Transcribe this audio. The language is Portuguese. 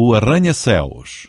o arranha-céus.